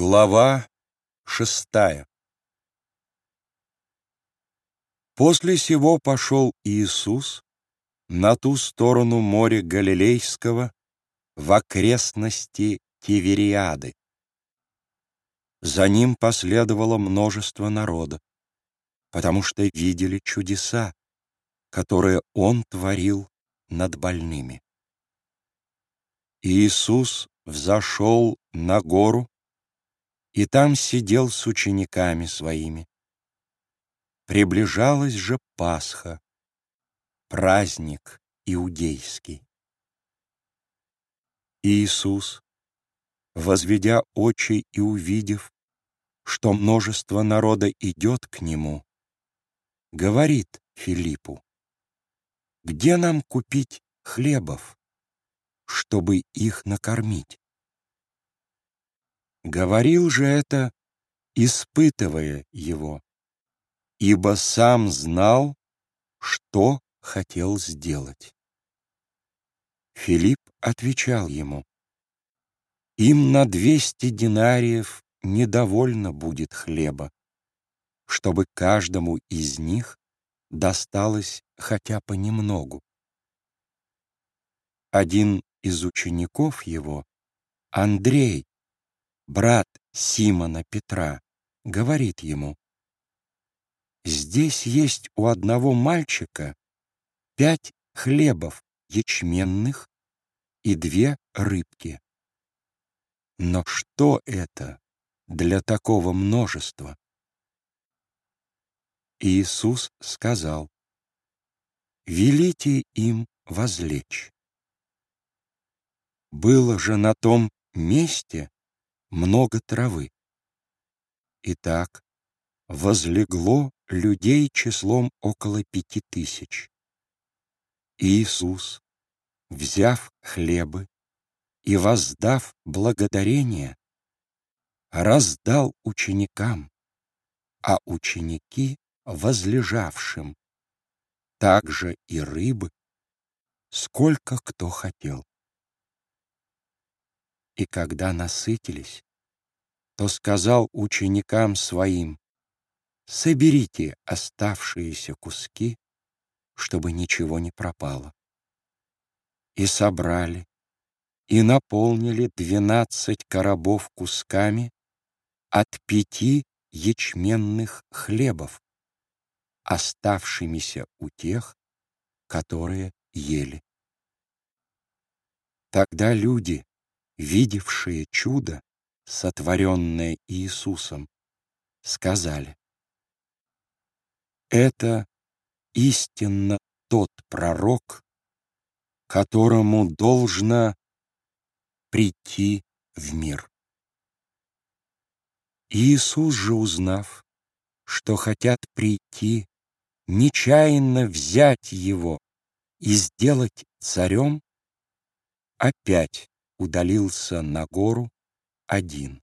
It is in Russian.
Глава шестая После сего пошел Иисус на ту сторону моря Галилейского в окрестности Тивериады. За ним последовало множество народа, потому что видели чудеса, которые Он творил над больными. Иисус взошел на гору и там сидел с учениками своими. Приближалась же Пасха, праздник иудейский. Иисус, возведя очи и увидев, что множество народа идет к Нему, говорит Филиппу, «Где нам купить хлебов, чтобы их накормить?» Говорил же это, испытывая его, ибо сам знал, что хотел сделать. Филипп отвечал ему, «Им на двести динариев недовольно будет хлеба, чтобы каждому из них досталось хотя понемногу». Один из учеников его, Андрей, брат Симона Петра, говорит ему, «Здесь есть у одного мальчика пять хлебов ячменных и две рыбки. Но что это для такого множества?» Иисус сказал, «Велите им возлечь». Было же на том месте много травы. Итак, возлегло людей числом около пяти тысяч. Иисус, взяв хлебы и воздав благодарение, раздал ученикам, а ученики возлежавшим, также и рыбы, сколько кто хотел. И когда насытились, то сказал ученикам своим, «Соберите оставшиеся куски, чтобы ничего не пропало». И собрали, и наполнили двенадцать коробов кусками от пяти ячменных хлебов, оставшимися у тех, которые ели. Тогда люди, видевшие чудо, сотворенное Иисусом, сказали, «Это истинно тот пророк, которому должно прийти в мир». Иисус же, узнав, что хотят прийти, нечаянно взять его и сделать царем, опять удалился на гору один.